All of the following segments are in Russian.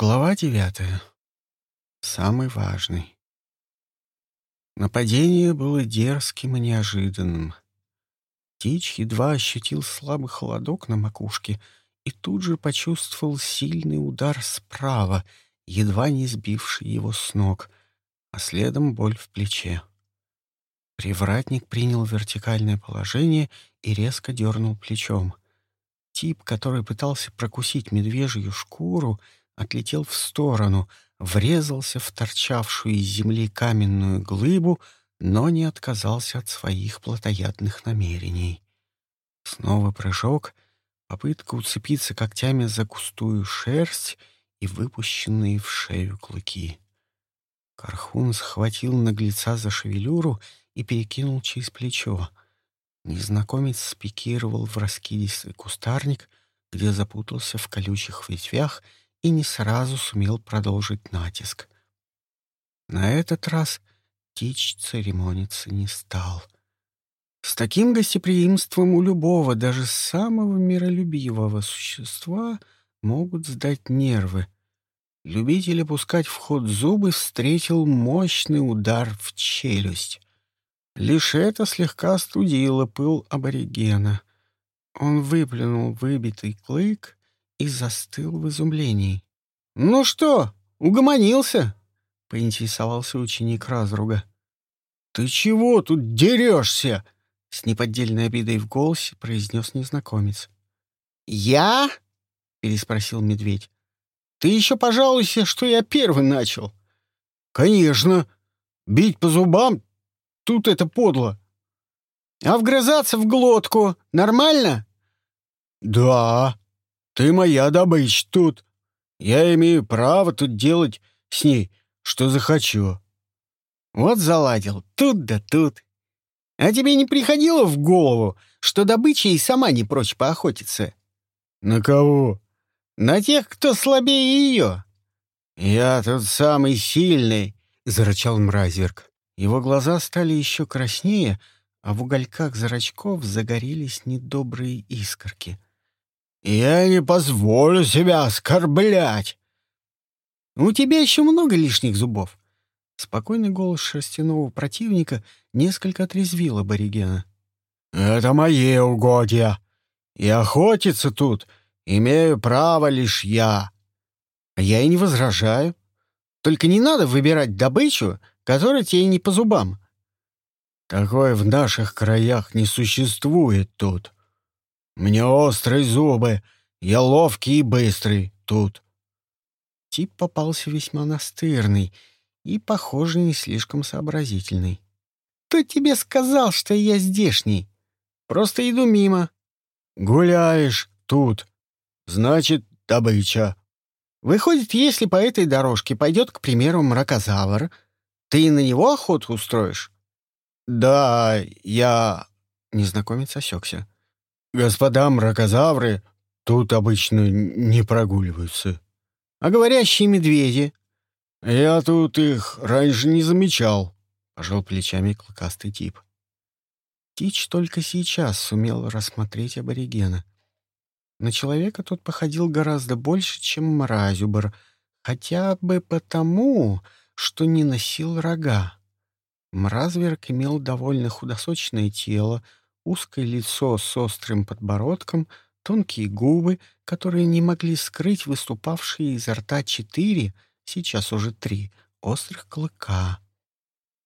Глава девятая. Самый важный. Нападение было дерзким и неожиданным. Тич едва ощутил слабый холодок на макушке и тут же почувствовал сильный удар справа, едва не сбивший его с ног, а следом боль в плече. Привратник принял вертикальное положение и резко дернул плечом. Тип, который пытался прокусить медвежью шкуру, — отлетел в сторону, врезался в торчавшую из земли каменную глыбу, но не отказался от своих плотоядных намерений. Снова прыжок, попытка уцепиться когтями за густую шерсть и выпущенные в шею клыки. Кархун схватил наглеца за шевелюру и перекинул через плечо. Незнакомец спикировал в раскидистый кустарник, где запутался в колючих ветвях и не сразу сумел продолжить натиск. На этот раз Тич церемониться не стал. С таким гостеприимством у любого, даже самого миролюбивого существа могут сдать нервы. Любитель опускать в ход зубы встретил мощный удар в челюсть. Лишь это слегка студило пыл аборигена. Он выплюнул выбитый клык и застыл в изумлении. «Ну что, угомонился?» — поинтересовался ученик разруга. «Ты чего тут дерешься?» — с неподдельной обидой в голосе произнес незнакомец. «Я?» — переспросил медведь. «Ты еще пожалуйся, что я первый начал». «Конечно. Бить по зубам — тут это подло». «А вгрызаться в глотку нормально?» «Да», ты моя добыча тут. Я имею право тут делать с ней, что захочу. Вот заладил, тут да тут. А тебе не приходило в голову, что добыча и сама не прочь поохотиться? На кого? На тех, кто слабее ее. Я тут самый сильный, — зарычал мразверк. Его глаза стали еще краснее, а в угольках зрачков загорелись недобрые искорки — я не позволю себя оскорблять. У тебя еще много лишних зубов. Спокойный голос шерстяного противника несколько отрезвил аборигена. Это мои угодья. И охотиться тут имею право лишь я. Я и не возражаю. Только не надо выбирать добычу, которая тебе не по зубам. Такое в наших краях не существует тут. Мне острые зубы, я ловкий и быстрый тут». Тип попался весьма настырный и, похоже, не слишком сообразительный. «Кто тебе сказал, что я здешний? Просто иду мимо». «Гуляешь тут. Значит, добыча». «Выходит, если по этой дорожке пойдет, к примеру, мракозавр, ты на него охоту устроишь?» «Да, я...» — незнакомец осекся. Господа мракозавры тут обычно не прогуливаются. А говорящие медведи? Я тут их раньше не замечал, — пожал плечами клыкастый тип. Тич только сейчас сумел рассмотреть аборигена. На человека тот походил гораздо больше, чем мразюбр, хотя бы потому, что не носил рога. Мразверк имел довольно худосочное тело, узкое лицо с острым подбородком, тонкие губы, которые не могли скрыть выступавшие изо рта четыре, сейчас уже три, острых клыка.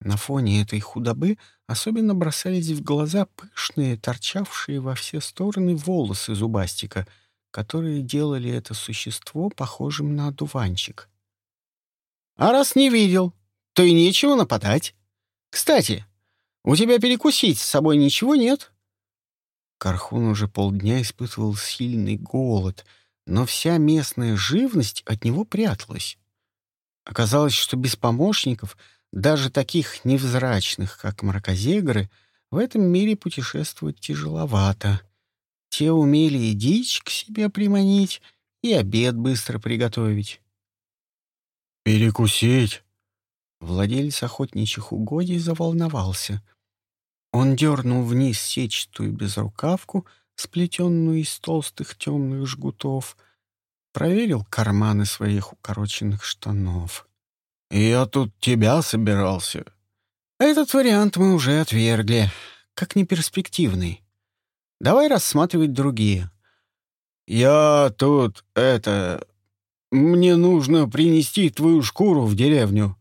На фоне этой худобы особенно бросались в глаза пышные, торчавшие во все стороны волосы зубастика, которые делали это существо похожим на одуванчик. «А раз не видел, то и нечего нападать. Кстати, у тебя перекусить с собой ничего нет?» Кархун уже полдня испытывал сильный голод, но вся местная живность от него пряталась. Оказалось, что без помощников, даже таких невзрачных, как мракозегры, в этом мире путешествовать тяжеловато. Те умели и дичь к себе приманить, и обед быстро приготовить. «Перекусить!» Владелец охотничьих угодий заволновался. Он дернул вниз сетчатую безрукавку, сплетенную из толстых темных жгутов. проверил карманы своих укороченных штанов. «Я тут тебя собирался». «Этот вариант мы уже отвергли, как неперспективный. Давай рассматривать другие». «Я тут, это... Мне нужно принести твою шкуру в деревню.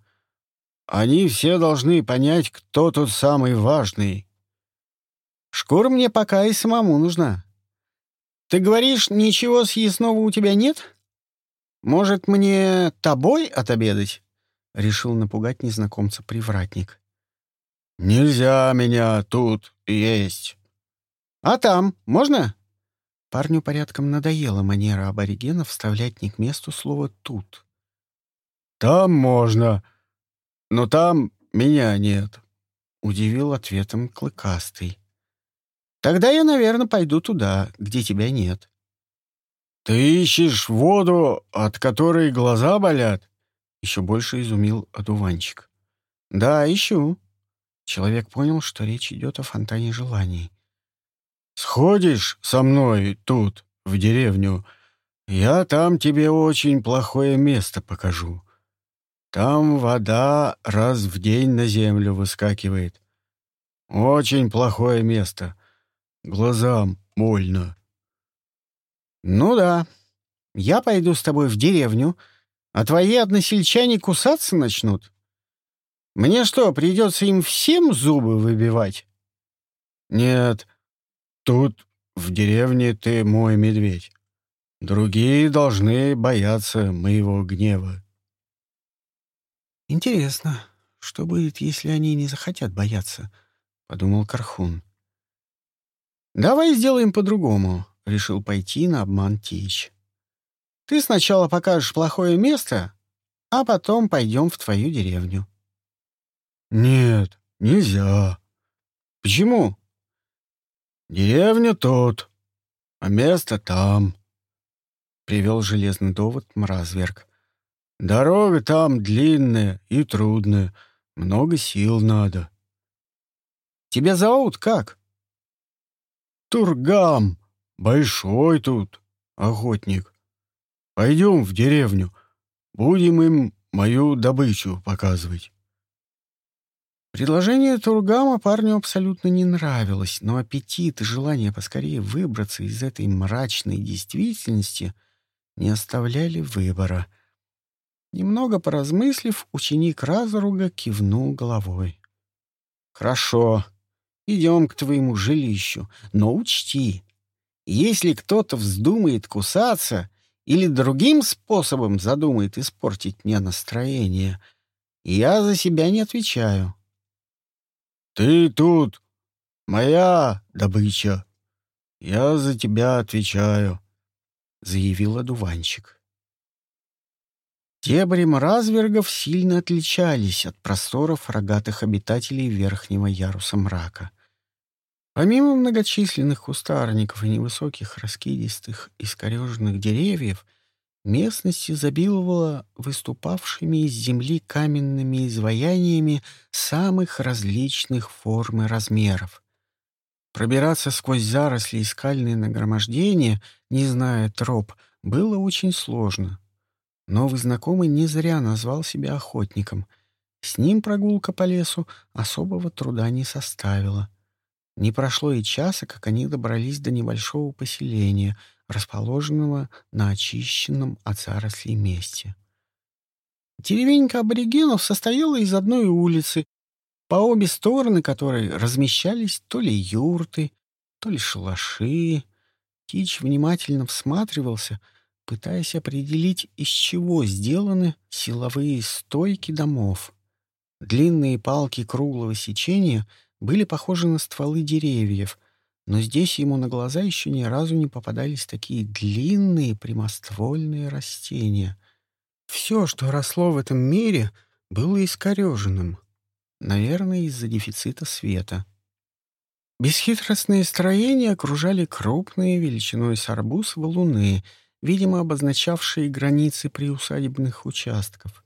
Они все должны понять, кто тут самый важный». «Шкура мне пока и самому нужна. Ты говоришь, ничего съестного у тебя нет? Может, мне тобой отобедать?» — решил напугать незнакомца привратник. «Нельзя меня тут есть». «А там можно?» Парню порядком надоела манера аборигенов вставлять не к месту слово «тут». «Там можно, но там меня нет», — удивил ответом Клыкастый. Тогда я, наверное, пойду туда, где тебя нет. Ты ищешь воду, от которой глаза болят? Еще больше изумил одуванчик. Да, ищу. Человек понял, что речь идет о фонтане желаний. Сходишь со мной тут, в деревню, я там тебе очень плохое место покажу. Там вода раз в день на землю выскакивает. Очень плохое место. Глазам больно. Ну да. Я пойду с тобой в деревню, а твои односельчане кусаться начнут. Мне что, придется им всем зубы выбивать? Нет, тут в деревне ты мой медведь. Другие должны бояться моего гнева. Интересно, что будет, если они не захотят бояться, — подумал Кархун. «Давай сделаем по-другому», — решил пойти на обман Тич. «Ты сначала покажешь плохое место, а потом пойдем в твою деревню». «Нет, нельзя». «Почему?» «Деревня тут, а место там», — привел железный довод Мразверк. «Дорога там длинная и трудная, много сил надо». «Тебя зовут как?» Тургам, большой тут, охотник. Пойдем в деревню, будем им мою добычу показывать. Предложение Тургама парню абсолютно не нравилось, но аппетит и желание поскорее выбраться из этой мрачной действительности не оставляли выбора. Немного поразмыслив, ученик Разоруга кивнул головой. «Хорошо, Идем к твоему жилищу, но учти, если кто-то вздумает кусаться или другим способом задумает испортить мне настроение, я за себя не отвечаю. Ты тут моя добыча. Я за тебя отвечаю, заявил одуванчик. Дебри развергов сильно отличались от просторов рогатых обитателей верхнего яруса мрака. Помимо многочисленных кустарников и невысоких раскидистых искореженных деревьев, местность изобиловала выступавшими из земли каменными изваяниями самых различных форм и размеров. Пробираться сквозь заросли и скальные нагромождения, не зная троп, было очень сложно. Новый знакомый не зря назвал себя охотником. С ним прогулка по лесу особого труда не составила. Не прошло и часа, как они добрались до небольшого поселения, расположенного на очищенном от зарослей месте. Деревенька аборигенов состояла из одной улицы, по обе стороны которой размещались то ли юрты, то ли шалаши. Тич внимательно всматривался — пытаясь определить, из чего сделаны силовые стойки домов. Длинные палки круглого сечения были похожи на стволы деревьев, но здесь ему на глаза еще ни разу не попадались такие длинные прямоствольные растения. Все, что росло в этом мире, было искореженным, наверное, из-за дефицита света. Бесхитростные строения окружали крупные величиной с арбуз валуны — видимо, обозначавшие границы приусадебных участков.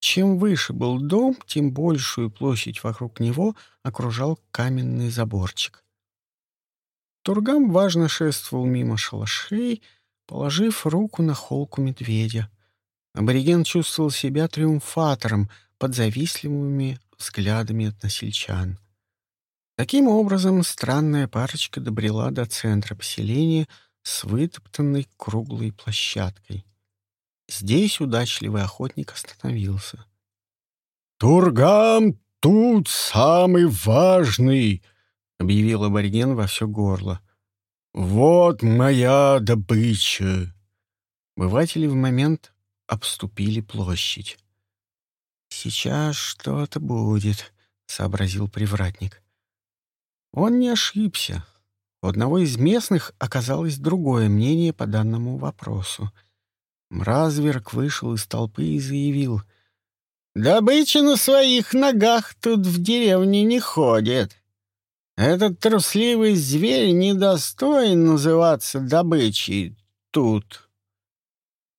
Чем выше был дом, тем большую площадь вокруг него окружал каменный заборчик. Тургам важно шествовал мимо шалашей, положив руку на холку медведя. Абориген чувствовал себя триумфатором под завистливыми взглядами односельчан. Таким образом, странная парочка добрела до центра поселения с вытоптанной круглой площадкой. Здесь удачливый охотник остановился. «Тургам тут самый важный!» — объявил абориген во все горло. «Вот моя добыча!» Быватели в момент обступили площадь. «Сейчас что-то будет», — сообразил привратник. Он не ошибся. У одного из местных оказалось другое мнение по данному вопросу. Мразверк вышел из толпы и заявил. «Добыча на своих ногах тут в деревне не ходит. Этот трусливый зверь недостоин называться добычей тут».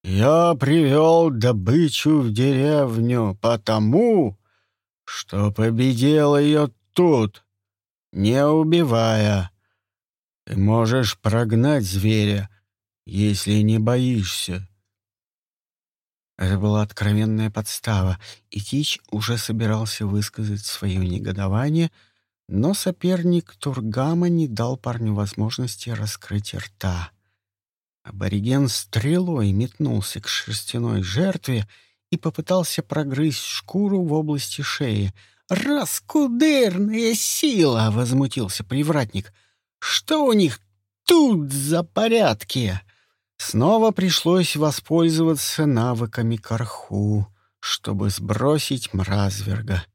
«Я привел добычу в деревню потому, что победил ее тут», не убивая. Ты можешь прогнать зверя, если не боишься. Это была откровенная подстава, и Тич уже собирался высказать свое негодование, но соперник Тургама не дал парню возможности раскрыть рта. Абориген стрелой метнулся к шерстяной жертве и попытался прогрызть шкуру в области шеи, «Раскудерная сила!» — возмутился привратник. «Что у них тут за порядки?» Снова пришлось воспользоваться навыками карху, чтобы сбросить мразверга.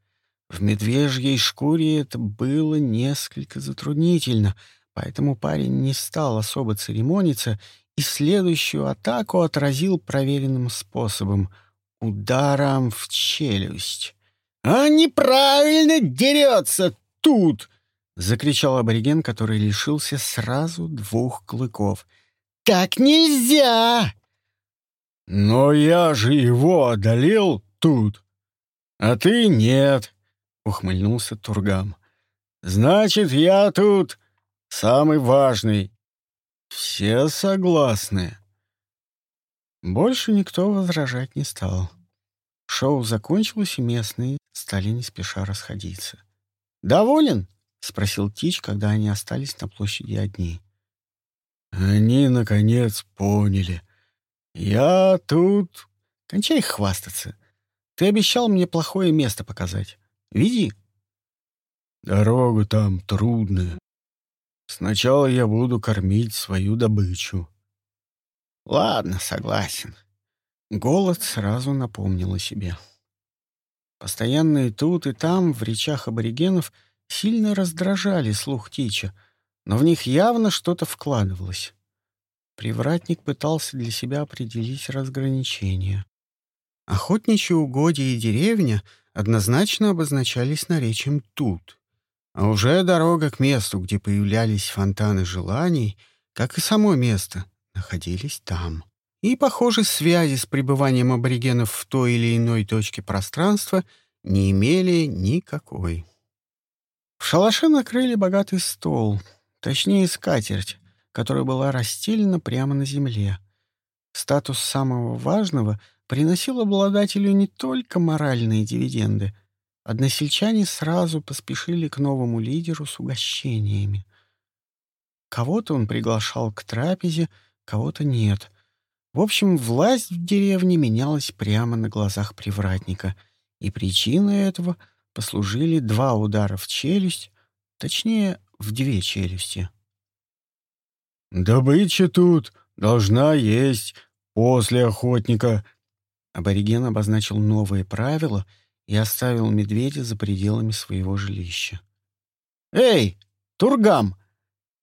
В медвежьей шкуре это было несколько затруднительно, поэтому парень не стал особо церемониться и следующую атаку отразил проверенным способом — ударом в челюсть. «А неправильно дерется тут!» — закричал абориген, который лишился сразу двух клыков. «Так нельзя!» «Но я же его одолел тут, а ты нет!» — ухмыльнулся Тургам. «Значит, я тут самый важный. Все согласны?» Больше никто возражать не стал. Шоу закончилось, и местные стали не спеша расходиться. «Доволен?» — спросил Тич, когда они остались на площади одни. «Они, наконец, поняли. Я тут...» «Кончай хвастаться. Ты обещал мне плохое место показать. Види». «Дорога там трудная. Сначала я буду кормить свою добычу». «Ладно, согласен». Голод сразу напомнил о себе. Постоянные тут и там в речах аборигенов сильно раздражали слух Тича, но в них явно что-то вкладывалось. Привратник пытался для себя определить разграничения. Охотничьи угодья и деревня однозначно обозначались наречием «тут», а уже дорога к месту, где появлялись фонтаны желаний, как и само место, находились там. И, похоже, связи с пребыванием аборигенов в той или иной точке пространства не имели никакой. В шалаше накрыли богатый стол, точнее скатерть, которая была расстелена прямо на земле. Статус самого важного приносил обладателю не только моральные дивиденды. Односельчане сразу поспешили к новому лидеру с угощениями. Кого-то он приглашал к трапезе, кого-то нет — в общем, власть в деревне менялась прямо на глазах привратника, и причиной этого послужили два удара в челюсть, точнее, в две челюсти. «Добыча тут должна есть после охотника», Абориген обозначил новые правила и оставил медведя за пределами своего жилища. «Эй, Тургам,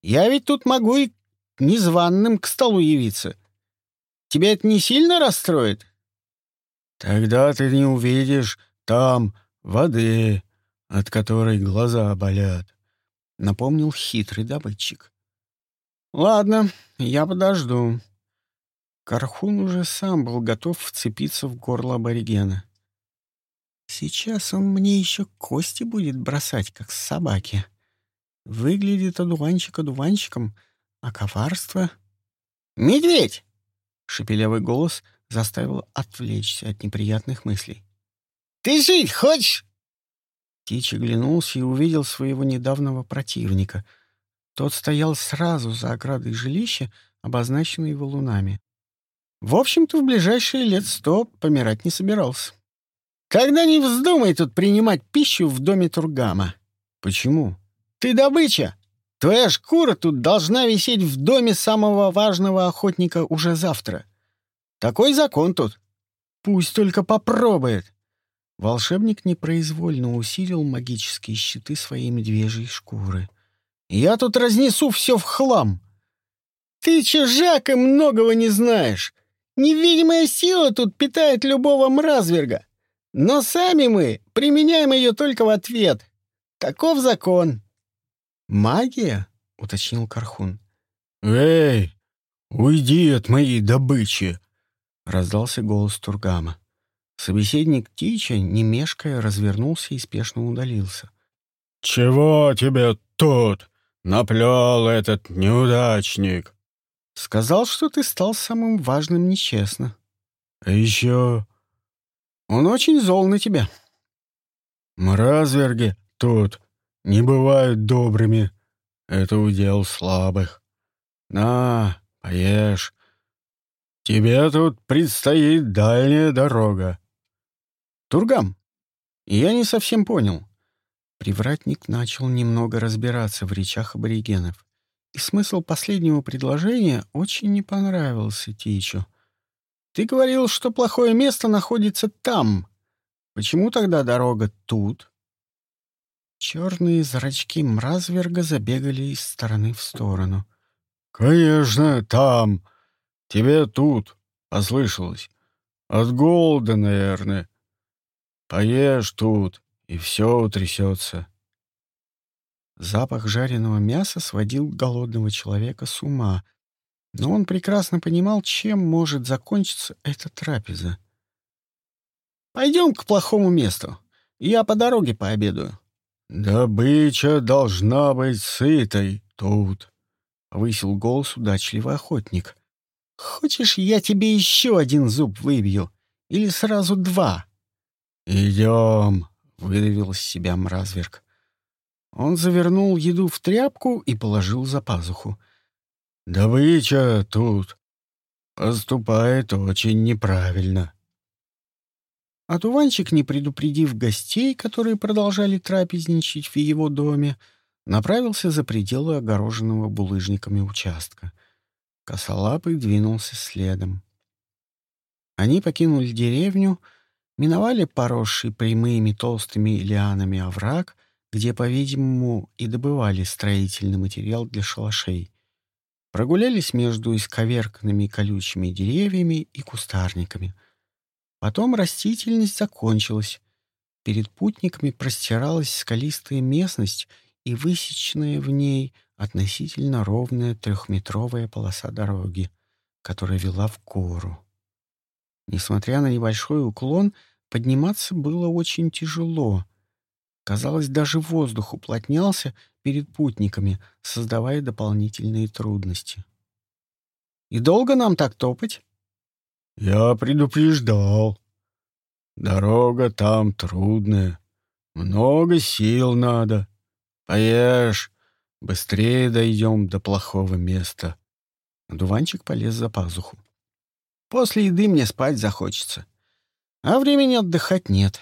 я ведь тут могу и незваным к столу явиться. Тебя это не сильно расстроит? Тогда ты не увидишь там воды, от которой глаза болят, — напомнил хитрый добытчик. Ладно, я подожду. Кархун уже сам был готов вцепиться в горло аборигена. Сейчас он мне еще кости будет бросать, как собаки. Выглядит одуванчик одуванчиком, а коварство... «Медведь!» Шепелявый голос заставил отвлечься от неприятных мыслей. «Ты жить хочешь?» Тич оглянулся и увидел своего недавнего противника. Тот стоял сразу за оградой жилища, обозначенной валунами. В общем-то, в ближайшие лет сто помирать не собирался. «Когда не вздумай тут принимать пищу в доме Тургама». «Почему?» «Ты добыча. Твоя шкура тут должна висеть в доме самого важного охотника уже завтра. Такой закон тут. Пусть только попробует». Волшебник непроизвольно усилил магические щиты своей медвежьей шкуры. «Я тут разнесу все в хлам!» «Ты, чужак, и многого не знаешь. Невидимая сила тут питает любого мразверга. Но сами мы применяем ее только в ответ. Таков закон». «Магия?» — уточнил Кархун. «Эй, уйди от моей добычи!» — раздался голос Тургама. Собеседник Тича, не мешкая, развернулся и спешно удалился. «Чего тебе тут наплел этот неудачник?» «Сказал, что ты стал самым важным нечестно». «А еще...» «Он очень зол на тебя». «Мразверги тут не бывают добрыми. Это удел слабых. На, поешь. Тебе тут предстоит дальняя дорога. Тургам, я не совсем понял. Привратник начал немного разбираться в речах аборигенов, и смысл последнего предложения очень не понравился Тичу. Ты говорил, что плохое место находится там. Почему тогда дорога тут? Черные зрачки мразверга забегали из стороны в сторону. «Конечно, там. Тебе тут. Послышалось. От голода, наверное. Поешь тут, и все утрясется». Запах жареного мяса сводил голодного человека с ума, но он прекрасно понимал, чем может закончиться эта трапеза. «Пойдем к плохому месту. Я по дороге пообедаю». «Добыча должна быть сытой тут», — повысил голос удачливый охотник. «Хочешь, я тебе еще один зуб выбью? Или сразу два?» «Идем», — выдавил из себя мразверк. Он завернул еду в тряпку и положил за пазуху. «Добыча тут поступает очень неправильно». А туванчик, не предупредив гостей, которые продолжали трапезничать в его доме, направился за пределы огороженного булыжниками участка. Косолапый двинулся следом. Они покинули деревню, миновали поросший прямыми толстыми лианами овраг, где, по-видимому, и добывали строительный материал для шалашей. Прогулялись между исковерканными колючими деревьями и кустарниками — Потом растительность закончилась. Перед путниками простиралась скалистая местность и высеченная в ней относительно ровная трехметровая полоса дороги, которая вела в гору. Несмотря на небольшой уклон, подниматься было очень тяжело. Казалось, даже воздух уплотнялся перед путниками, создавая дополнительные трудности. «И долго нам так топать?» Я предупреждал. Дорога там трудная. Много сил надо. Поешь, быстрее дойдем до плохого места. Дуванчик полез за пазуху. После еды мне спать захочется. А времени отдыхать нет.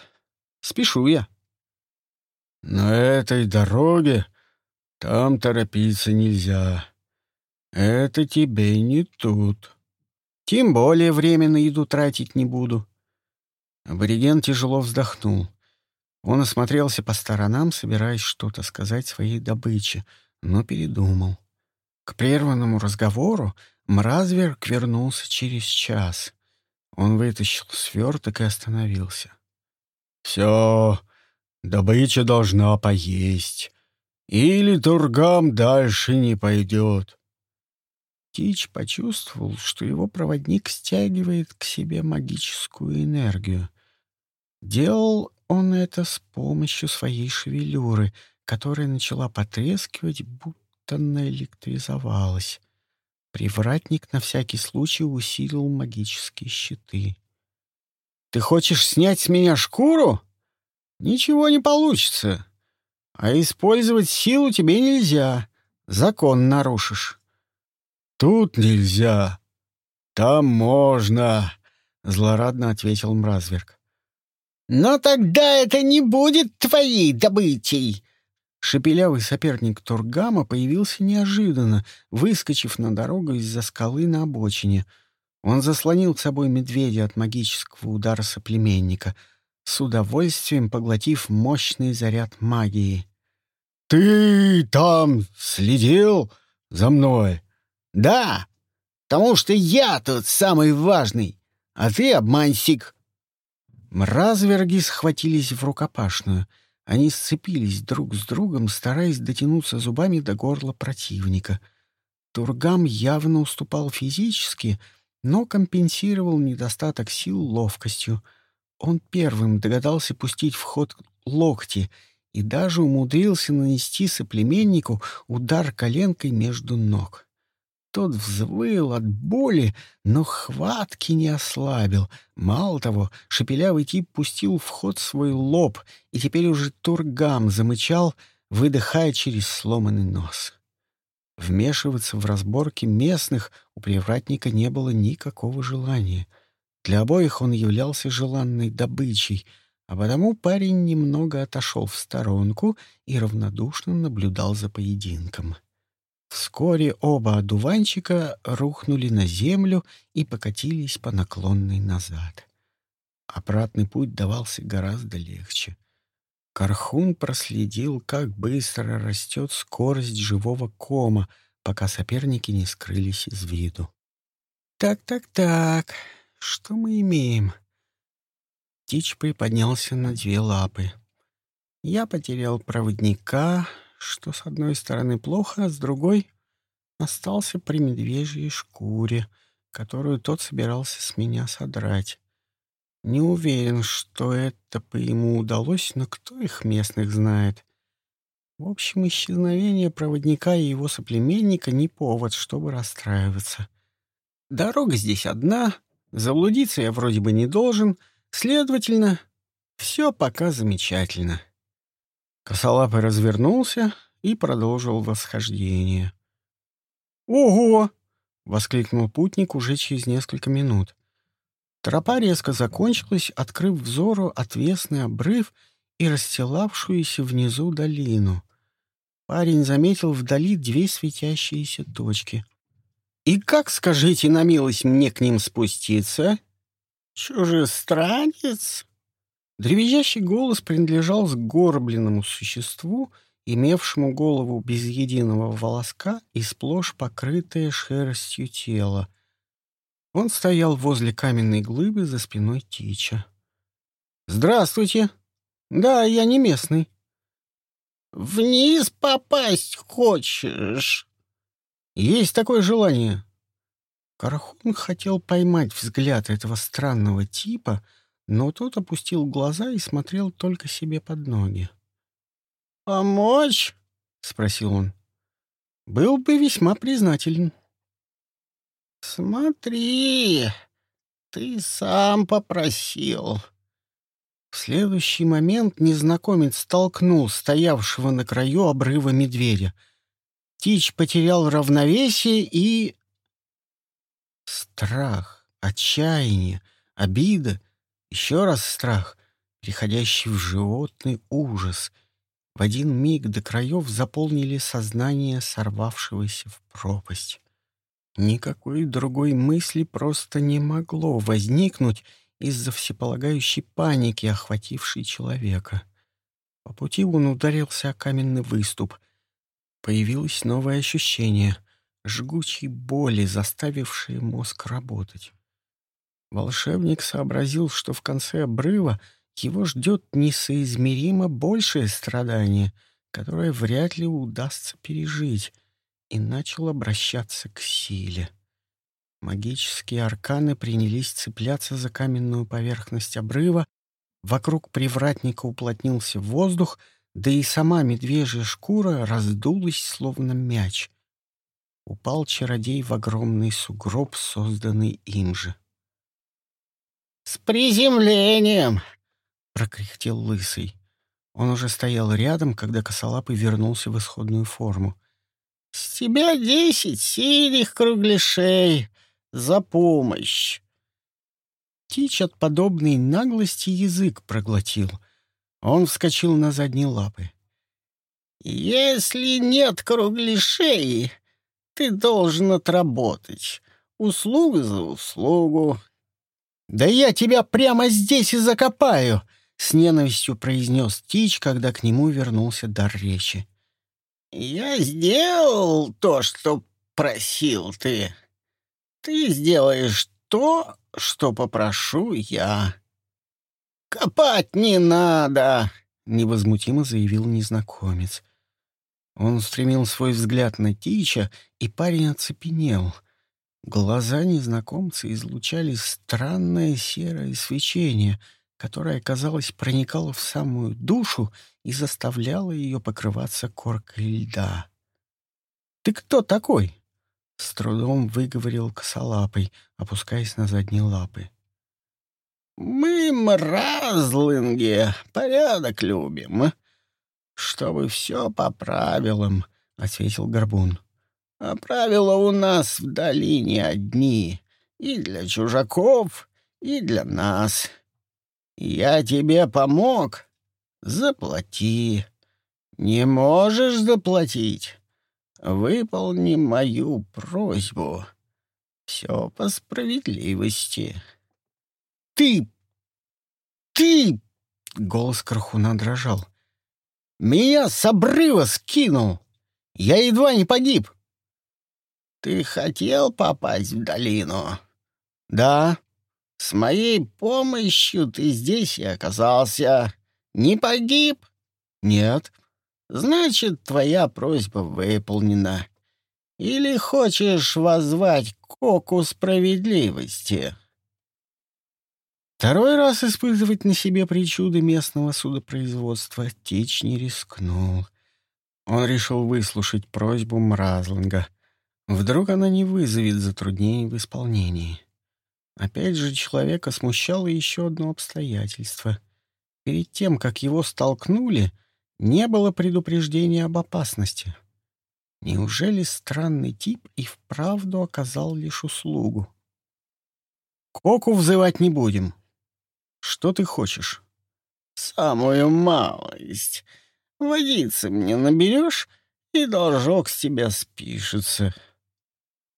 Спешу я. На этой дороге там торопиться нельзя. Это тебе не тут. Тем более время на еду тратить не буду. Абориген тяжело вздохнул. Он осмотрелся по сторонам, собираясь что-то сказать своей добыче, но передумал. К прерванному разговору Мразверк вернулся через час. Он вытащил сверток и остановился. «Все, добыча должна поесть, или Тургам дальше не пойдет. Тич почувствовал, что его проводник стягивает к себе магическую энергию. Делал он это с помощью своей шевелюры, которая начала потрескивать, будто наэлектризовалась. Привратник на всякий случай усилил магические щиты. «Ты хочешь снять с меня шкуру? Ничего не получится. А использовать силу тебе нельзя. Закон нарушишь». «Тут нельзя. Там можно», — злорадно ответил Мразверк. «Но тогда это не будет твоей добычей!» Шепелявый соперник Тургама появился неожиданно, выскочив на дорогу из-за скалы на обочине. Он заслонил собой медведя от магического удара соплеменника, с удовольствием поглотив мощный заряд магии. «Ты там следил за мной?» «Да, потому что я тут самый важный, а ты обманщик!» Мразверги схватились в рукопашную. Они сцепились друг с другом, стараясь дотянуться зубами до горла противника. Тургам явно уступал физически, но компенсировал недостаток сил ловкостью. Он первым догадался пустить в ход локти и даже умудрился нанести соплеменнику удар коленкой между ног. Тот взвыл от боли, но хватки не ослабил. Мало того, шепелявый тип пустил в ход свой лоб, и теперь уже тургам замычал, выдыхая через сломанный нос. Вмешиваться в разборки местных у привратника не было никакого желания. Для обоих он являлся желанной добычей, а потому парень немного отошел в сторонку и равнодушно наблюдал за поединком. — Вскоре оба одуванчика рухнули на землю и покатились по наклонной назад. Обратный путь давался гораздо легче. Кархун проследил, как быстро растет скорость живого кома, пока соперники не скрылись из виду. «Так-так-так, что мы имеем?» Тич приподнялся на две лапы. «Я потерял проводника, что с одной стороны плохо, а с другой остался при медвежьей шкуре, которую тот собирался с меня содрать. Не уверен, что это по ему удалось, но кто их местных знает. В общем, исчезновение проводника и его соплеменника не повод, чтобы расстраиваться. Дорога здесь одна, заблудиться я вроде бы не должен, следовательно, все пока замечательно. Косолапый развернулся и продолжил восхождение. «Ого!» — воскликнул путник уже через несколько минут. Тропа резко закончилась, открыв взору отвесный обрыв и расстилавшуюся внизу долину. Парень заметил вдали две светящиеся точки. «И как, скажите на милость, мне к ним спуститься?» «Чужестранец?» Дребезжащий голос принадлежал сгорбленному существу, имевшему голову без единого волоска и сплошь покрытое шерстью тело. Он стоял возле каменной глыбы за спиной Тича. «Здравствуйте! Да, я не местный». «Вниз попасть хочешь?» «Есть такое желание». Карахун хотел поймать взгляд этого странного типа — но тот опустил глаза и смотрел только себе под ноги. «Помочь?» — спросил он. «Был бы весьма признателен». «Смотри, ты сам попросил». В следующий момент незнакомец столкнул стоявшего на краю обрыва медведя. Тич потерял равновесие и... Страх, отчаяние, обида — еще раз страх, переходящий в животный ужас, в один миг до краев заполнили сознание сорвавшегося в пропасть. Никакой другой мысли просто не могло возникнуть из-за всеполагающей паники, охватившей человека. По пути он ударился о каменный выступ. Появилось новое ощущение — жгучей боли, заставившее мозг работать. Волшебник сообразил, что в конце обрыва его ждет несоизмеримо большее страдание, которое вряд ли удастся пережить, и начал обращаться к силе. Магические арканы принялись цепляться за каменную поверхность обрыва, вокруг привратника уплотнился воздух, да и сама медвежья шкура раздулась, словно мяч. упал чародей в огромный сугроб, созданный им же. «С приземлением!» — прокряхтел Лысый. Он уже стоял рядом, когда косолапый вернулся в исходную форму. «С тебя десять синих кругляшей за помощь!» Тич от подобной наглости язык проглотил. Он вскочил на задние лапы. «Если нет кругляшей, ты должен отработать. Услуга за услугу». «Да я тебя прямо здесь и закопаю!» — с ненавистью произнес Тич, когда к нему вернулся дар речи. «Я сделал то, что просил ты. Ты сделаешь то, что попрошу я. Копать не надо!» — невозмутимо заявил незнакомец. Он устремил свой взгляд на Тича, и парень оцепенел. Глаза незнакомца излучали странное серое свечение, которое, казалось, проникало в самую душу и заставляло ее покрываться коркой льда. «Ты кто такой?» — с трудом выговорил косолапый, опускаясь на задние лапы. «Мы, мразлынги, порядок любим», «Чтобы все по правилам», — ответил Горбун. «А правила у нас в долине одни, и для чужаков, и для нас. Я тебе помог, заплати. Не можешь заплатить? Выполни мою просьбу. Все по справедливости». «Ты! Ты!» — голос Крахуна дрожал. Меня с обрыва скинул. Я едва не погиб. Ты хотел попасть в долину? Да. С моей помощью ты здесь и оказался. Не погиб? Нет. Значит, твоя просьба выполнена. Или хочешь воззвать к оку справедливости? Второй раз испытывать на себе причуды местного судопроизводства Тич не рискнул. Он решил выслушать просьбу Мразлинга. Вдруг она не вызовет затруднений в исполнении. Опять же, человека смущало еще одно обстоятельство. Перед тем, как его столкнули, не было предупреждения об опасности. Неужели странный тип и вправду оказал лишь услугу? «Коку взывать не будем», что ты хочешь? Самую малость. Водицы мне наберешь, и должок с тебя спишется.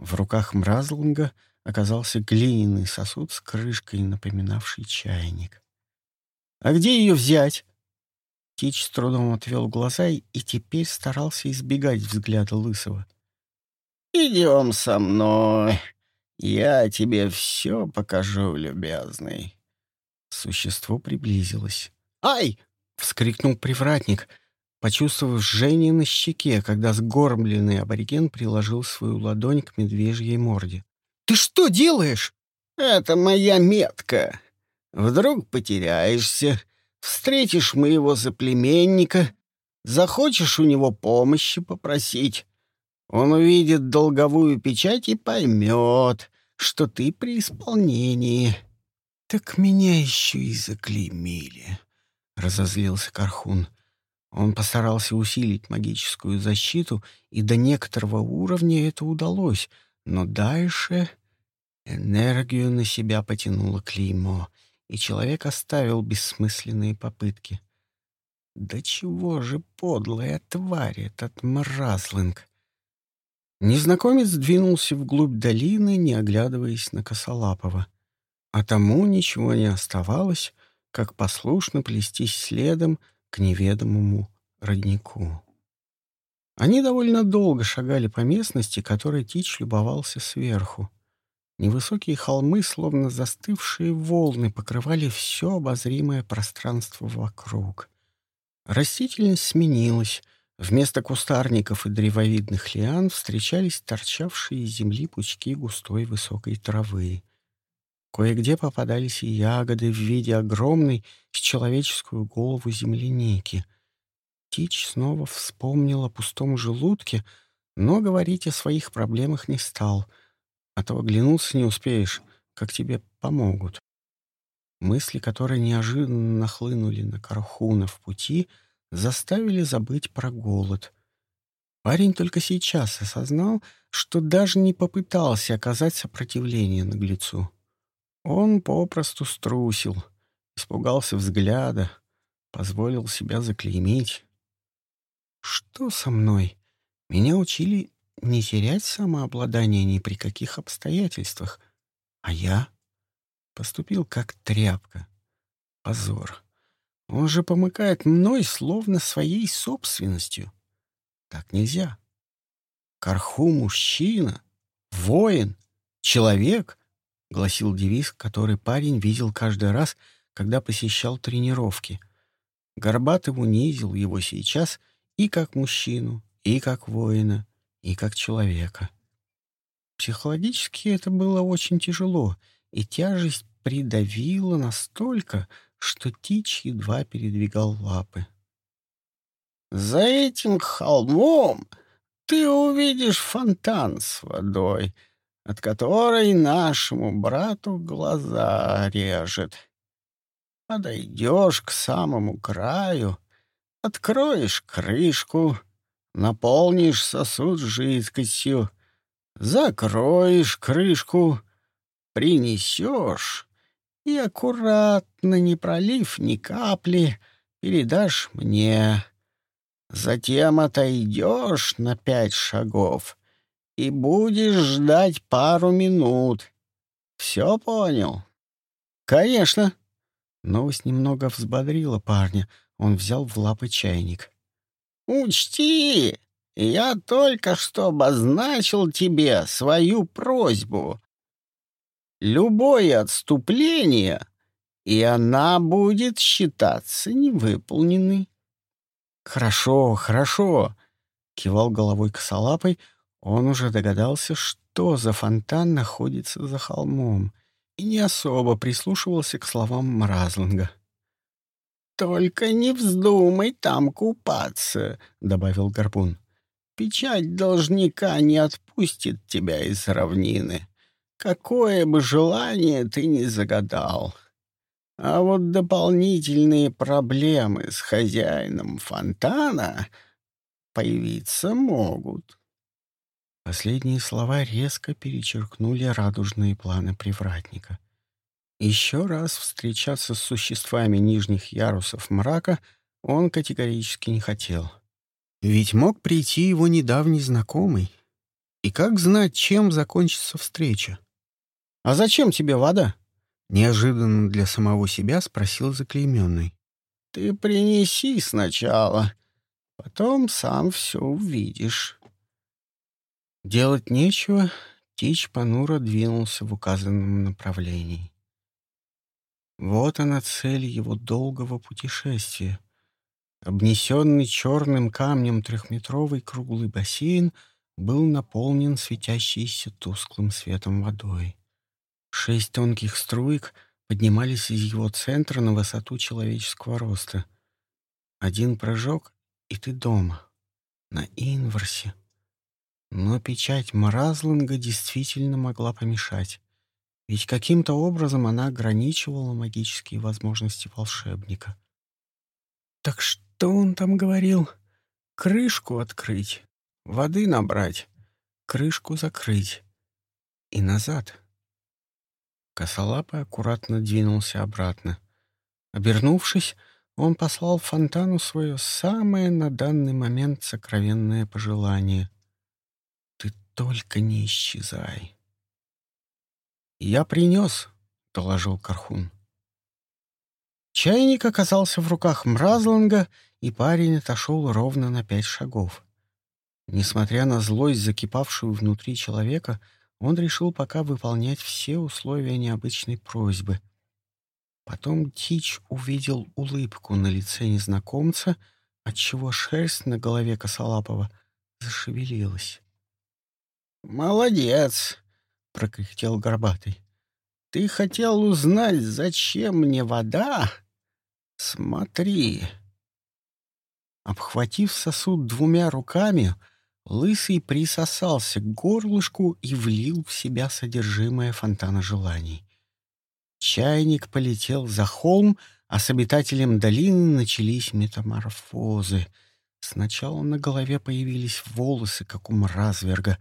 В руках Мразлунга оказался глиняный сосуд с крышкой, напоминавший чайник. «А где ее взять?» Тич с трудом отвел глаза и теперь старался избегать взгляда Лысого. «Идем со мной. Я тебе все покажу, любезный». Существо приблизилось. «Ай!» — вскрикнул привратник, почувствовав жжение на щеке, когда сгорбленный абориген приложил свою ладонь к медвежьей морде. «Ты что делаешь?» «Это моя метка. Вдруг потеряешься, встретишь моего заплеменника, захочешь у него помощи попросить. Он увидит долговую печать и поймет, что ты при исполнении». «Так меня еще и заклеймили», — разозлился Кархун. Он постарался усилить магическую защиту, и до некоторого уровня это удалось, но дальше энергию на себя потянуло клеймо, и человек оставил бессмысленные попытки. «Да чего же подлая тварь этот Мразлинг!» Незнакомец двинулся вглубь долины, не оглядываясь на Косолапова а тому ничего не оставалось, как послушно плестись следом к неведомому роднику. Они довольно долго шагали по местности, которой Тич любовался сверху. Невысокие холмы, словно застывшие волны, покрывали все обозримое пространство вокруг. Растительность сменилась. Вместо кустарников и древовидных лиан встречались торчавшие из земли пучки густой высокой травы. Кое-где попадались и ягоды в виде огромной с человеческую голову земляники. Тич снова вспомнил о пустом желудке, но говорить о своих проблемах не стал, а то оглянуться не успеешь, как тебе помогут. Мысли, которые неожиданно нахлынули на Кархуна в пути, заставили забыть про голод. Парень только сейчас осознал, что даже не попытался оказать сопротивление наглецу. Он попросту струсил, испугался взгляда, позволил себя заклеймить. Что со мной? Меня учили не терять самообладание ни при каких обстоятельствах. А я поступил как тряпка. Позор. Он же помыкает мной словно своей собственностью. Так нельзя. Карху — мужчина, воин, человек, — гласил девиз, который парень видел каждый раз, когда посещал тренировки. Горбатый унизил его сейчас и как мужчину, и как воина, и как человека. Психологически это было очень тяжело, и тяжесть придавила настолько, что Тич едва передвигал лапы. «За этим холмом ты увидишь фонтан с водой, от которой нашему брату глаза режет. Подойдешь к самому краю, откроешь крышку, наполнишь сосуд жидкостью, закроешь крышку, принесешь и, аккуратно, не пролив ни капли, передашь мне. Затем отойдешь на пять шагов и будешь ждать пару минут. Все понял? Конечно. Новость немного взбодрила парня. Он взял в лапы чайник. «Учти, я только что обозначил тебе свою просьбу. Любое отступление, и она будет считаться невыполненной». «Хорошо, хорошо», — кивал головой косолапой. Он уже догадался, что за фонтан находится за холмом, и не особо прислушивался к словам Мразлинга. «Только не вздумай там купаться», — добавил Горбун. «Печать должника не отпустит тебя из равнины, какое бы желание ты ни загадал. А вот дополнительные проблемы с хозяином фонтана появиться могут». Последние слова резко перечеркнули радужные планы привратника — еще раз встречаться с существами нижних ярусов мрака он категорически не хотел. Ведь мог прийти его недавний знакомый. И как знать, чем закончится встреча? «А зачем тебе вода?» — неожиданно для самого себя спросил заклейменный. «Ты принеси сначала, потом сам все увидишь». Делать нечего, Тич понуро двинулся в указанном направлении. Вот она цель его долгого путешествия. Обнесенный черным камнем трехметровый круглый бассейн был наполнен светящейся тусклым светом водой. Шесть тонких струек поднимались из его центра на высоту человеческого роста. Один прыжок — и ты дома, на Инверсе. Но печать Мразланга действительно могла помешать. Ведь каким-то образом она ограничивала магические возможности волшебника. Так что он там говорил? Крышку открыть, воды набрать, крышку закрыть и назад. Косолапый аккуратно двинулся обратно. Обернувшись, он послал фонтану свое самое на данный момент сокровенное пожелание. «Ты только не исчезай». «Я принес», — доложил Кархун. Чайник оказался в руках Мразланга, и парень отошел ровно на пять шагов. Несмотря на злость, закипавшую внутри человека, он решил пока выполнять все условия необычной просьбы. Потом Тич увидел улыбку на лице незнакомца, отчего шерсть на голове Косолапова зашевелилась. «Молодец!» — прокряхтел Горбатый. «Ты хотел узнать, зачем мне вода? Смотри!» Обхватив сосуд двумя руками, Лысый присосался к горлышку и влил в себя содержимое фонтана желаний. Чайник полетел за холм, а с обитателем долины начались метаморфозы. Сначала на голове появились волосы, как у мразверга.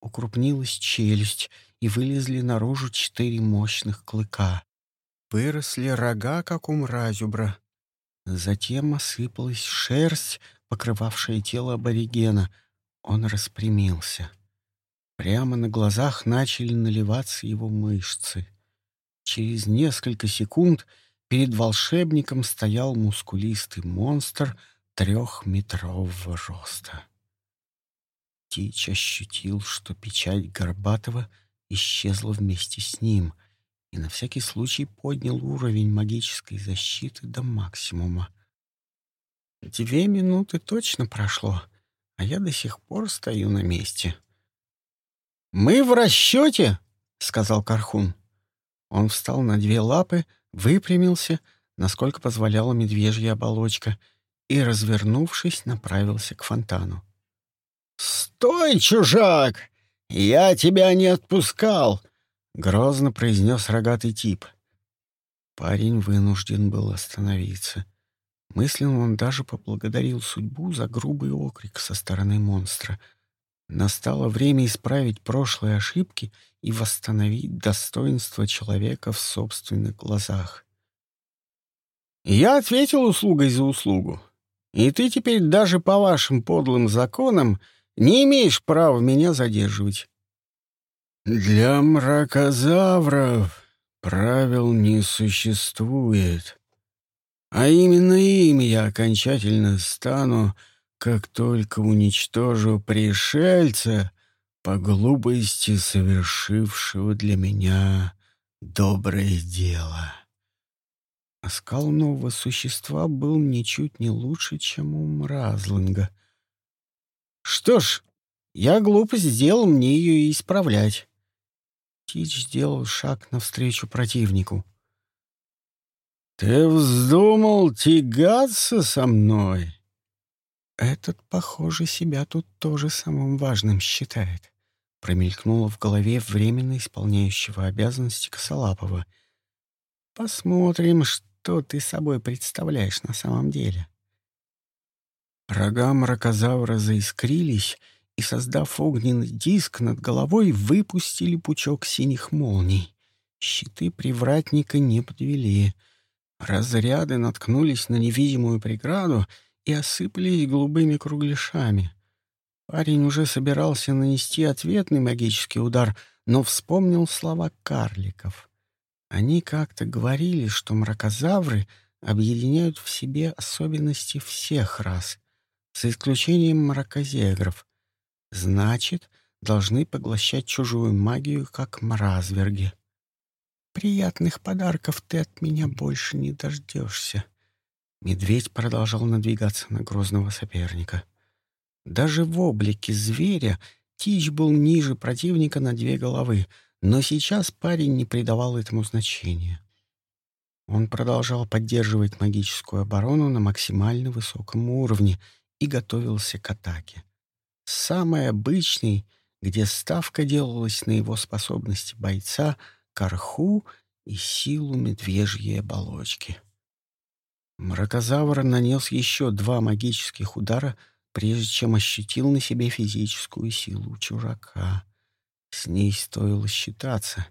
Укрупнилась челюсть, и вылезли наружу четыре мощных клыка. Выросли рога, как у мразюбра. Затем осыпалась шерсть, покрывавшая тело аборигена. Он распрямился. Прямо на глазах начали наливаться его мышцы. Через несколько секунд перед волшебником стоял мускулистый монстр трехметрового роста. Тич ощутил, что печать Горбатова исчезла вместе с ним — и на всякий случай поднял уровень магической защиты до максимума. Две минуты точно прошло, а я до сих пор стою на месте. «Мы в расчете!» — сказал Кархун. Он встал на две лапы, выпрямился, насколько позволяла медвежья оболочка, и, развернувшись, направился к фонтану. «Стой, чужак! Я тебя не отпускал! — грозно произнес рогатый тип. Парень вынужден был остановиться. Мысленно он даже поблагодарил судьбу за грубый окрик со стороны монстра. Настало время исправить прошлые ошибки и восстановить достоинство человека в собственных глазах. «Я ответил услугой за услугу. И ты теперь даже по вашим подлым законам не имеешь права меня задерживать. Для мракозавров правил не существует. А именно им я окончательно стану, как только уничтожу пришельца по глупости совершившего для меня доброе дело. Оскал нового существа был ничуть не лучше, чем у Мразлинга. Что ж, я глупость сделал, мне ее и исправлять. Тич сделал шаг навстречу противнику. «Ты вздумал тягаться со мной?» «Этот, похоже, себя тут тоже самым важным считает», — промелькнуло в голове временно исполняющего обязанности Косолапова. «Посмотрим, что ты собой представляешь на самом деле». Рога мракозавра заискрились, и, создав огненный диск над головой, выпустили пучок синих молний. Щиты привратника не подвели. Разряды наткнулись на невидимую преграду и осыпались голубыми кругляшами. Парень уже собирался нанести ответный магический удар, но вспомнил слова карликов. Они как-то говорили, что мракозавры объединяют в себе особенности всех рас, за исключением мракозегров — Значит, должны поглощать чужую магию, как мразверги. Приятных подарков ты от меня больше не дождешься. Медведь продолжал надвигаться на грозного соперника. Даже в облике зверя Тич был ниже противника на две головы, но сейчас парень не придавал этому значения. Он продолжал поддерживать магическую оборону на максимально высоком уровне и готовился к атаке самый обычный, где ставка делалась на его способности бойца, карху и силу медвежьей оболочки. Мракозавр нанес еще два магических удара, прежде чем ощутил на себе физическую силу чужака. С ней стоило считаться.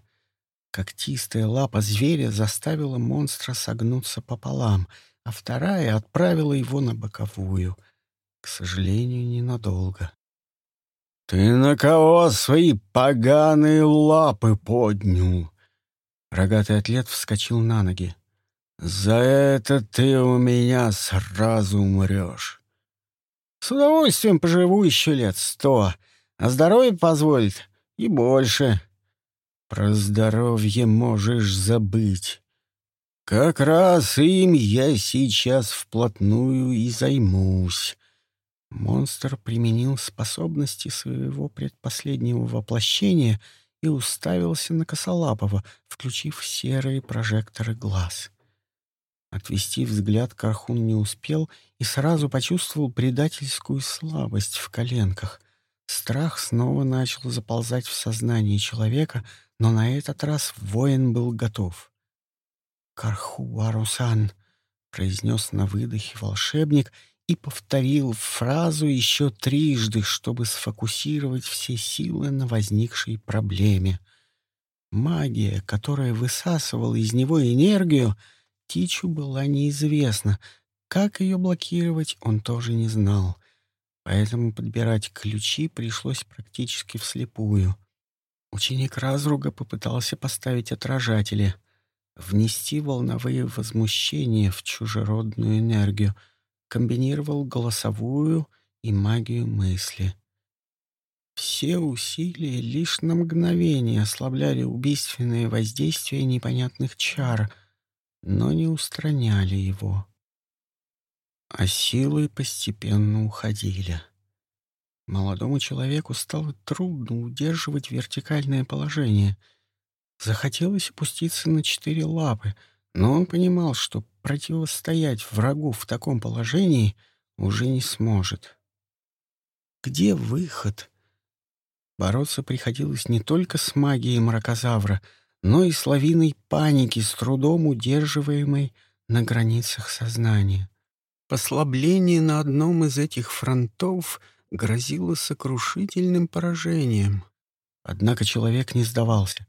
Когтистая лапа зверя заставила монстра согнуться пополам, а вторая отправила его на боковую. К сожалению, ненадолго. «Ты на кого свои поганые лапы поднял?» Рогатый атлет вскочил на ноги. «За это ты у меня сразу умрешь». «С удовольствием поживу еще лет сто, а здоровье позволит и больше». «Про здоровье можешь забыть. Как раз им я сейчас вплотную и займусь». Монстр применил способности своего предпоследнего воплощения и уставился на Косолапова, включив серые прожекторы глаз. Отвести взгляд Кархун не успел и сразу почувствовал предательскую слабость в коленках. Страх снова начал заползать в сознание человека, но на этот раз воин был готов. «Карху Арусан», — произнес на выдохе волшебник и повторил фразу еще трижды, чтобы сфокусировать все силы на возникшей проблеме. Магия, которая высасывала из него энергию, Тичу была неизвестна. Как ее блокировать, он тоже не знал. Поэтому подбирать ключи пришлось практически вслепую. Ученик Разруга попытался поставить отражатели, внести волновые возмущения в чужеродную энергию, комбинировал голосовую и магию мысли. Все усилия лишь на мгновение ослабляли убийственное воздействие непонятных чар, но не устраняли его. А силы постепенно уходили. Молодому человеку стало трудно удерживать вертикальное положение. Захотелось опуститься на четыре лапы, но он понимал, что противостоять врагу в таком положении уже не сможет. Где выход? Бороться приходилось не только с магией мракозавра, но и с лавиной паники, с трудом удерживаемой на границах сознания. Послабление на одном из этих фронтов грозило сокрушительным поражением. Однако человек не сдавался.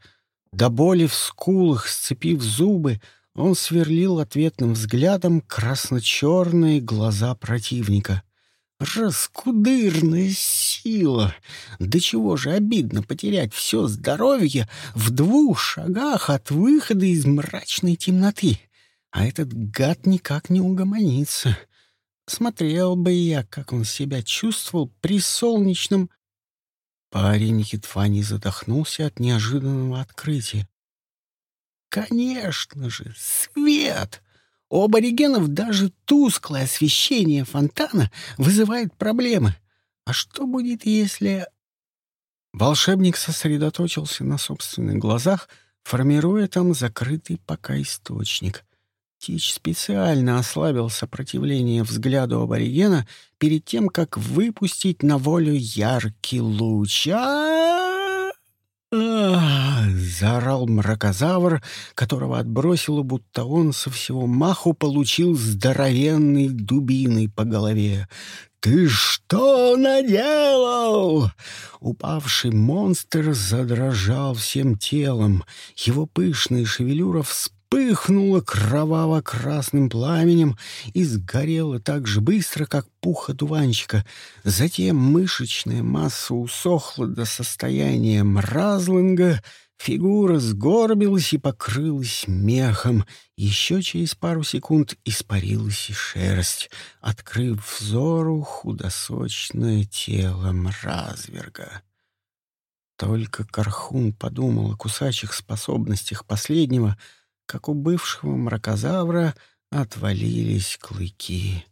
До боли в скулах, сцепив зубы, он сверлил ответным взглядом красно-черные глаза противника. Раскудырная сила! До чего же обидно потерять все здоровье в двух шагах от выхода из мрачной темноты. А этот гад никак не угомонится. Смотрел бы я, как он себя чувствовал при солнечном... Парень едва не задохнулся от неожиданного открытия. Конечно же, свет! У аборигенов даже тусклое освещение фонтана вызывает проблемы. А что будет, если... Волшебник сосредоточился на собственных глазах, формируя там закрытый пока источник. Тич специально ослабил сопротивление взгляду аборигена перед тем, как выпустить на волю яркий луч. А заорал мракозавр, которого отбросило, будто он со всего маху получил здоровенной дубиной по голове. «Ты что наделал?» Упавший монстр задрожал всем телом. Его пышная шевелюра вспыхнула кроваво-красным пламенем и сгорела так же быстро, как пух одуванчика. Затем мышечная масса усохла до состояния мразлинга, фигура сгорбилась и покрылась мехом. Еще через пару секунд испарилась и шерсть, открыв взору худосочное тело мразверга. Только Кархун подумал о кусачих способностях последнего — как у бывшего мракозавра отвалились клыки.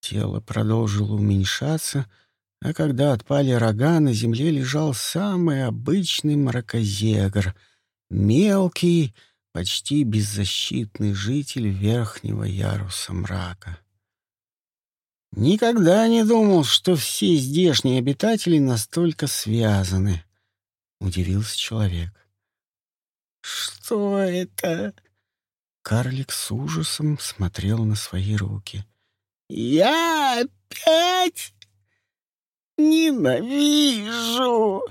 Тело продолжило уменьшаться, а когда отпали рога, на земле лежал самый обычный мракозегр, мелкий, почти беззащитный житель верхнего яруса мрака. Никогда не думал, что все здешние обитатели настолько связаны, — удивился человек. «Что это?» Карлик с ужасом смотрел на свои руки. «Я опять ненавижу!»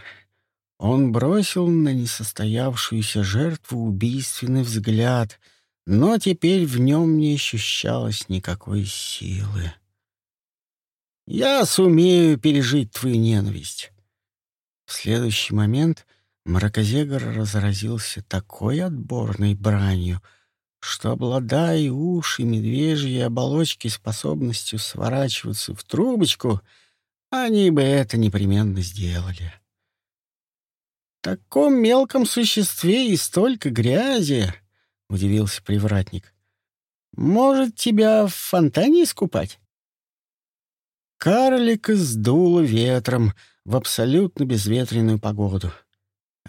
Он бросил на несостоявшуюся жертву убийственный взгляд, но теперь в нем не ощущалось никакой силы. «Я сумею пережить твою ненависть». В следующий момент — Мракозегр разразился такой отборной бранью, что, обладая уши медвежьей оболочки способностью сворачиваться в трубочку, они бы это непременно сделали. Таком мелком существе и столько грязи, — удивился привратник. Может, тебя в фонтане искупать? Карлика сдуло ветром в абсолютно безветренную погоду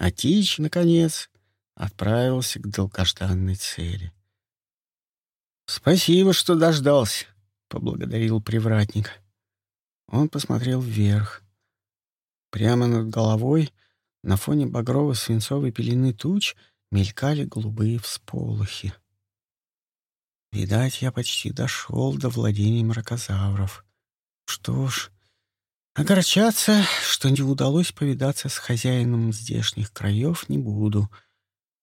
а Тич, наконец, отправился к долгожданной цели. «Спасибо, что дождался», — поблагодарил привратник. Он посмотрел вверх. Прямо над головой, на фоне багрово-свинцовой пелены туч, мелькали голубые всполохи. Видать, я почти дошел до владений мракозавров. Что ж, огорчаться, что не удалось повидаться с хозяином здешних краев, не буду.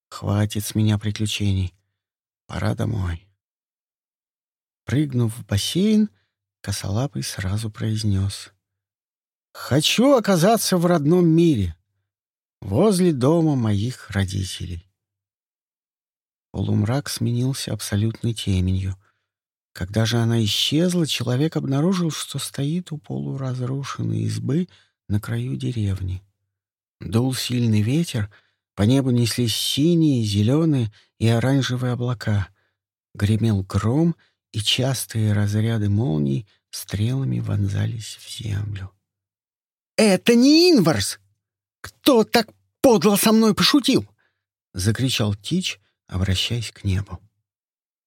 Хватит с меня приключений. Пора домой. Прыгнув в бассейн, косолапый сразу произнес. «Хочу оказаться в родном мире, возле дома моих родителей». Полумрак сменился абсолютной теменью. Когда же она исчезла, человек обнаружил, что стоит у полуразрушенной избы на краю деревни. Дул сильный ветер, по небу неслись синие, зеленые и оранжевые облака. Гремел гром, и частые разряды молний стрелами вонзались в землю. «Это не Инварс! Кто так подло со мной пошутил?» — закричал Тич, обращаясь к небу.